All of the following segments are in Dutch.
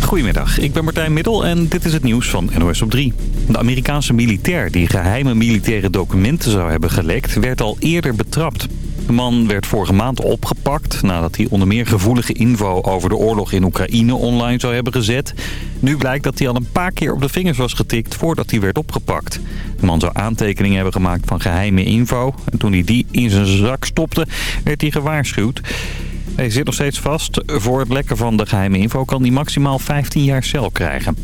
Goedemiddag, ik ben Martijn Middel en dit is het nieuws van NOS op 3. De Amerikaanse militair die geheime militaire documenten zou hebben gelekt... werd al eerder betrapt. De man werd vorige maand opgepakt nadat hij onder meer gevoelige info over de oorlog in Oekraïne online zou hebben gezet. Nu blijkt dat hij al een paar keer op de vingers was getikt voordat hij werd opgepakt. De man zou aantekeningen hebben gemaakt van geheime info. En toen hij die in zijn zak stopte, werd hij gewaarschuwd. Hij zit nog steeds vast. Voor het lekken van de geheime info kan hij maximaal 15 jaar cel krijgen.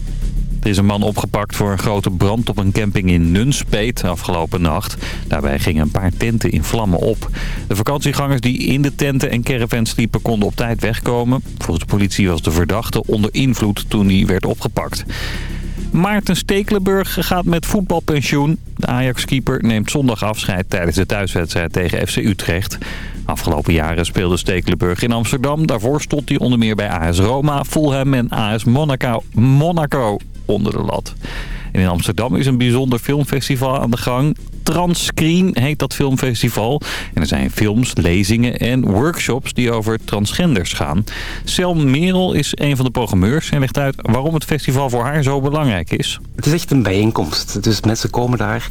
Er is een man opgepakt voor een grote brand op een camping in Nunspeet afgelopen nacht. Daarbij gingen een paar tenten in vlammen op. De vakantiegangers die in de tenten en caravans liepen konden op tijd wegkomen. Volgens de politie was de verdachte onder invloed toen hij werd opgepakt. Maarten Stekelenburg gaat met voetbalpensioen. De Ajax-keeper neemt zondag afscheid tijdens de thuiswedstrijd tegen FC Utrecht. Afgelopen jaren speelde Stekelenburg in Amsterdam. Daarvoor stond hij onder meer bij AS Roma, Fulham en AS Monaco, Monaco onder de lat. In Amsterdam is een bijzonder filmfestival aan de gang. Transscreen heet dat filmfestival. En er zijn films, lezingen en workshops die over transgenders gaan. Selm Merel is een van de programmeurs en legt uit waarom het festival voor haar zo belangrijk is. Het is echt een bijeenkomst. Dus mensen komen daar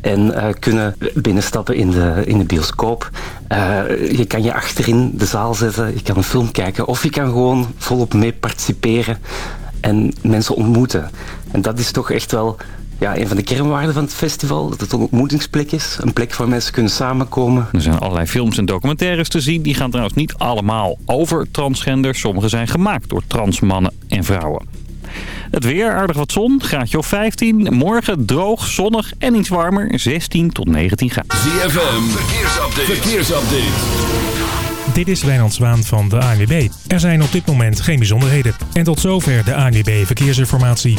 en uh, kunnen binnenstappen in de, in de bioscoop. Uh, je kan je achterin de zaal zetten, je kan een film kijken of je kan gewoon volop mee participeren en mensen ontmoeten. En dat is toch echt wel ja, een van de kernwaarden van het festival. Dat het een ontmoetingsplek is. Een plek waar mensen kunnen samenkomen. Er zijn allerlei films en documentaires te zien. Die gaan trouwens niet allemaal over transgender. Sommige zijn gemaakt door transmannen en vrouwen. Het weer, aardig wat zon, graadje of 15. Morgen droog, zonnig en iets warmer, 16 tot 19 graden. ZFM, verkeersupdate. verkeersupdate. Dit is Wijnand Zwaan van de ANWB. Er zijn op dit moment geen bijzonderheden. En tot zover de ANWB Verkeersinformatie.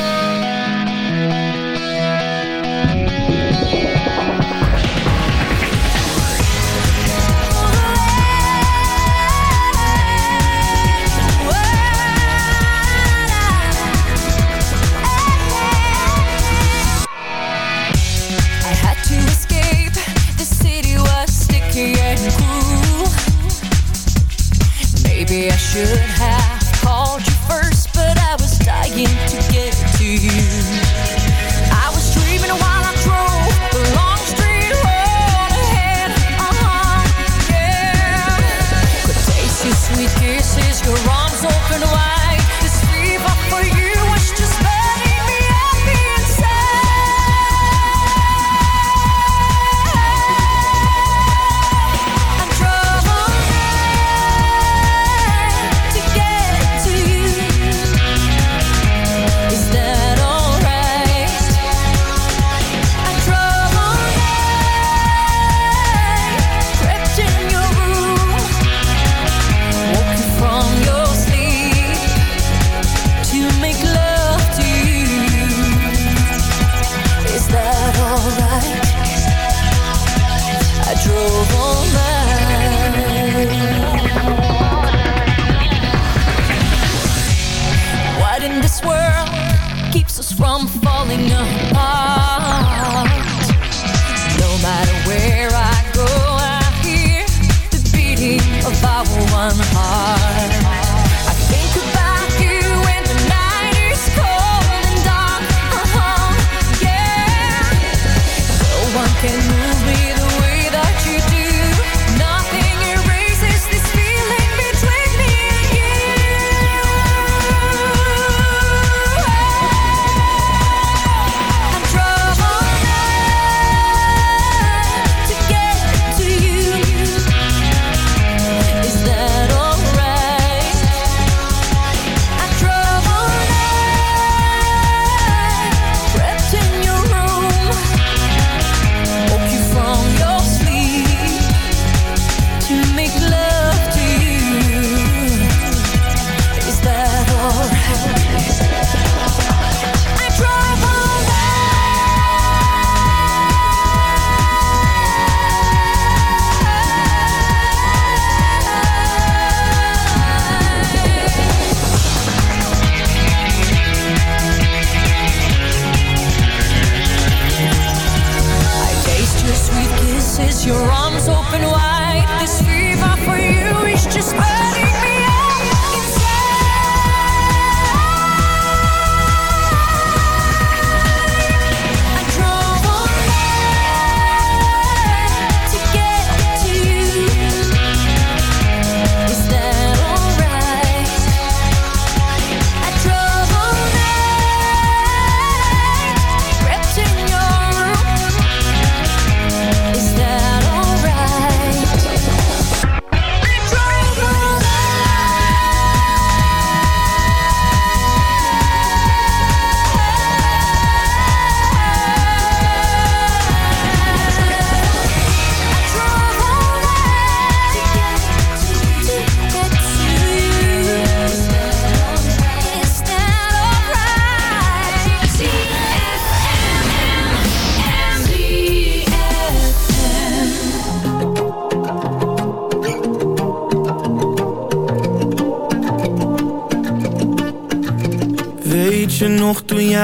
Should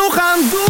Nog aan doen?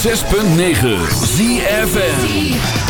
106.9 ZFN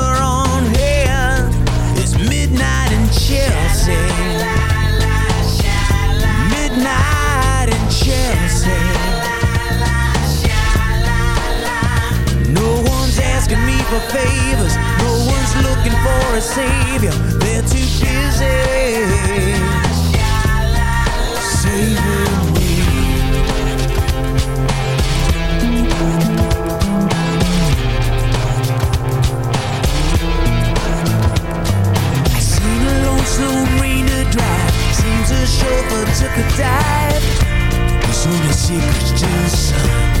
for favors. No one's looking for a savior. They're too busy. Saving me. I seen a lonesome rain to drive. Seems a chauffeur took a dive. It's only a secret to the sun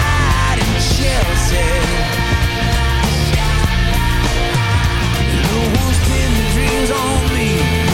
Chelsea. No one's pinned dreams on me.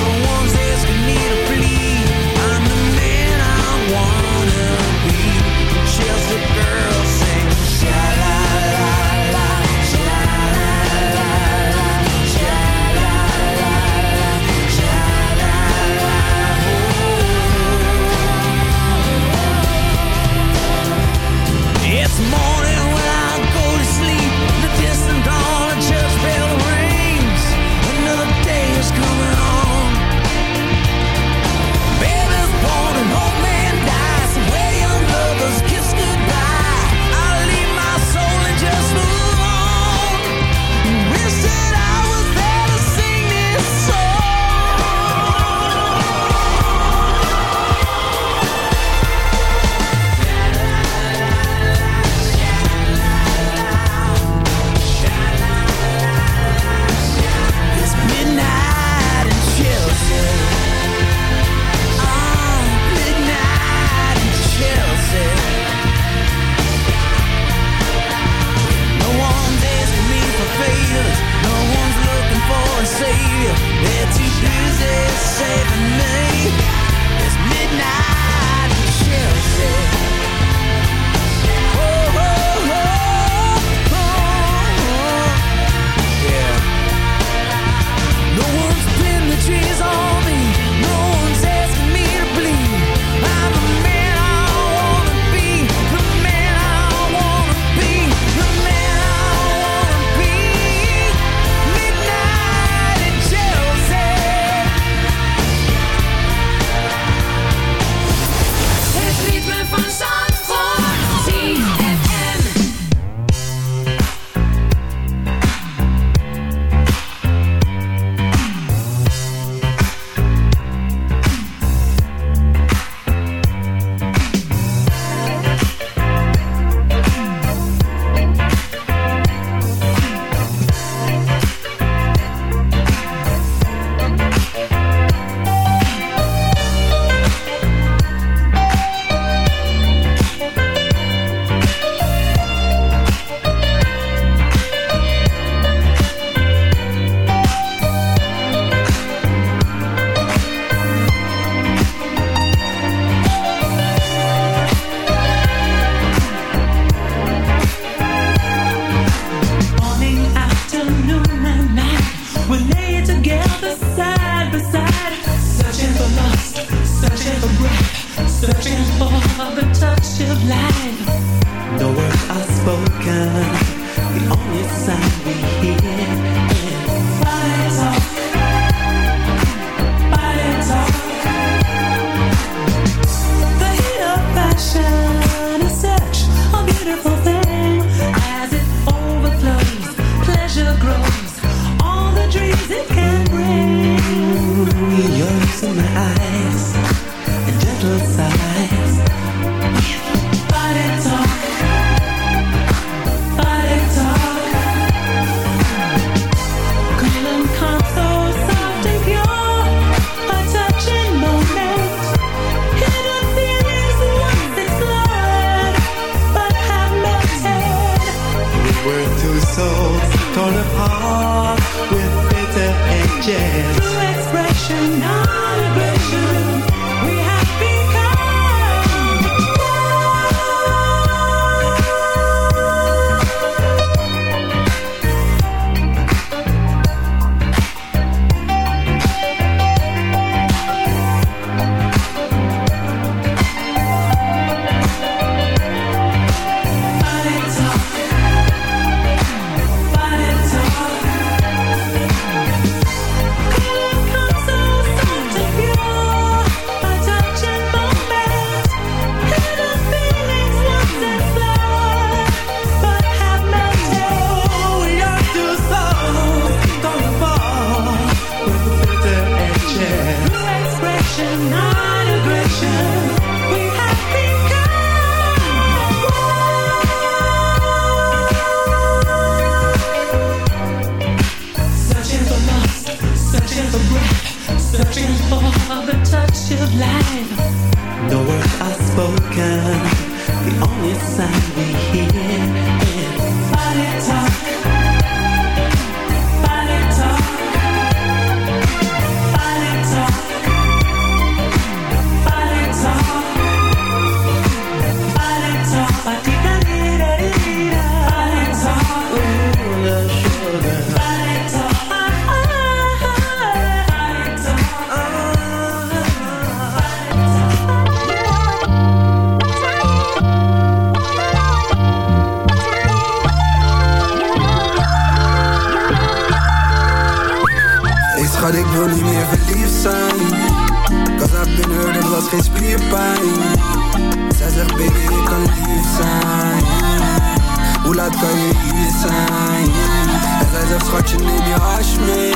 Schatje, neem je hash mee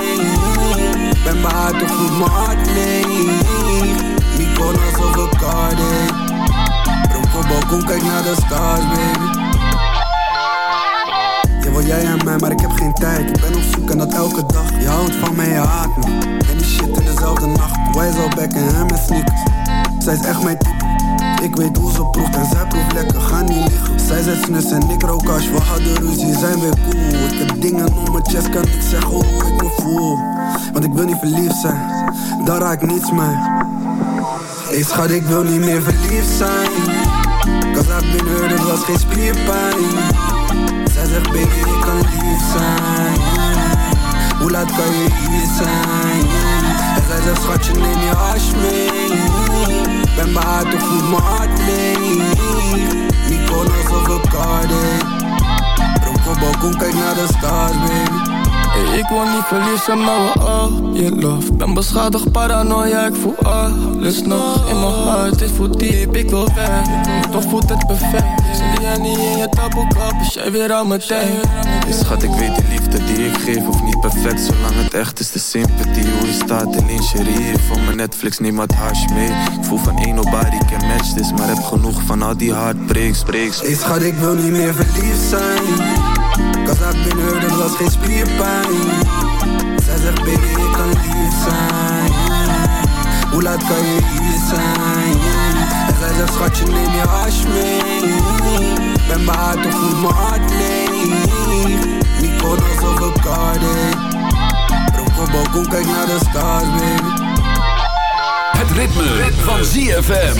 Ben behaard, toch voelt mijn hart leeg. Mykonos of Bacardi Roep op balkon, kijk naar de stars baby. Je wil jij en mij, maar ik heb geen tijd. Ik ben op zoek en dat elke dag. Je houdt van mij, je haat me. En die shit in dezelfde nacht. Wij zal bekken, hem met sneakers Zij is echt mijn type Ik weet hoe ze proeft en zij proeft lekker. Ga niet liggen. Zij zet snus en ik rook hash. We hadden ruzie, zijn weer cool. Ik heb dingen om mijn chest, kan niet zeggen hoe ik me voel. Want ik wil niet verliefd zijn. Daar raak ik niets mee. Hey schat, ik wil niet meer verliefd zijn. Cause I've been hurt, het was geen spierpijn. Zij zegt baby ik kan lief zijn. Hoe laat kan je hier zijn? En zij zegt schatje neem je hash mee Ben behaard of voelt mijn hart leeg Mykonos of Bacardi Roep op balkon kijk naar de stars baby Hey, ik wil niet verliezen, maar we all je love. Ben beschadigd, paranoia, ik voel alles nog In mijn hart, dit voelt diep, ik wil weg. Maar toch voelt het perfect. Zie jij niet in je taboekap, is jij weer aan mijn tijd. Hey schat, ik weet die liefde die ik geef hoeft niet perfect Zolang het echt is, de sympathie. Hoe je staat in lingerie Van mijn Netflix, neem wat hash mee. Ik voel van één nobody can match this Maar heb genoeg van al die heartbreaks, breaks Hey schat, ik wil niet meer verliefd zijn I've been hurt, het was geen spierpijn. Zij zegt baby, ik kan lief zijn. Hoe laat kan je hier zijn? En zij zegt schatje, neem je hash mee. Ben behaard of voelt mijn hart leeg Mykonos of Bacardi Roep op balkon, kijk naar de stars baby. Het ritme, van ZFM.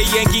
Yankee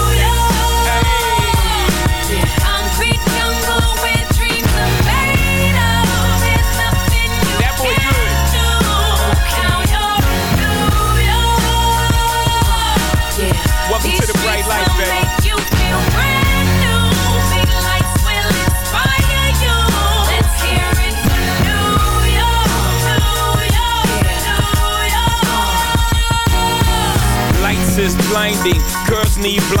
need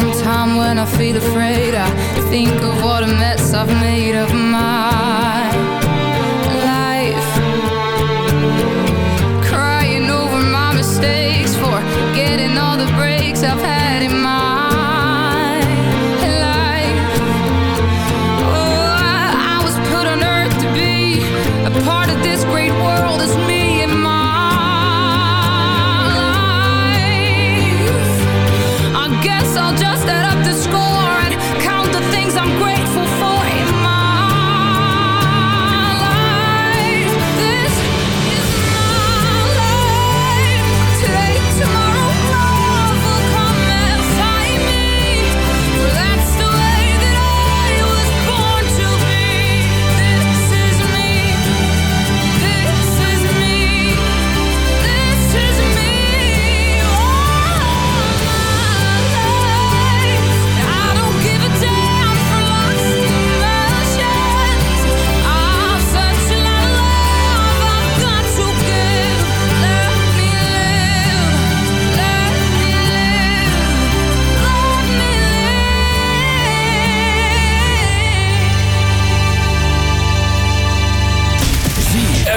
Sometimes when I feel afraid. I think of what a mess I've made of my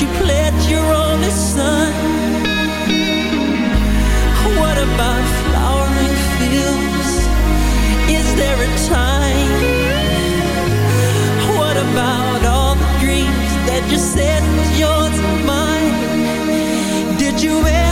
you pledge your son? What about flowering fields? Is there a time? What about all the dreams that you said was yours and mine? Did you ever?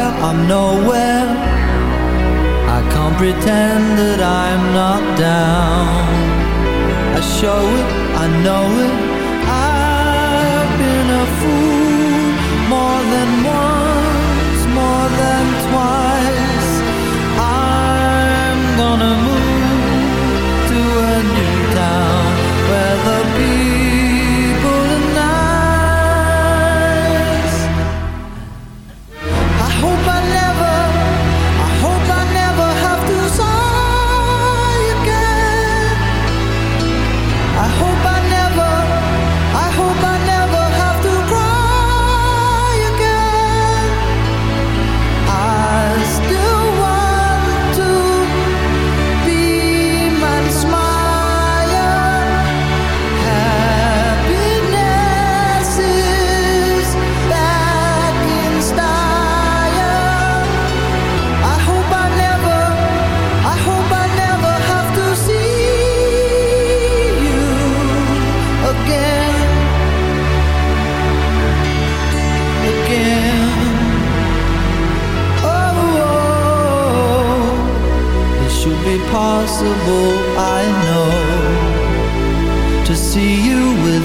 I'm nowhere. I can't pretend that I'm not down. I show it, I know it.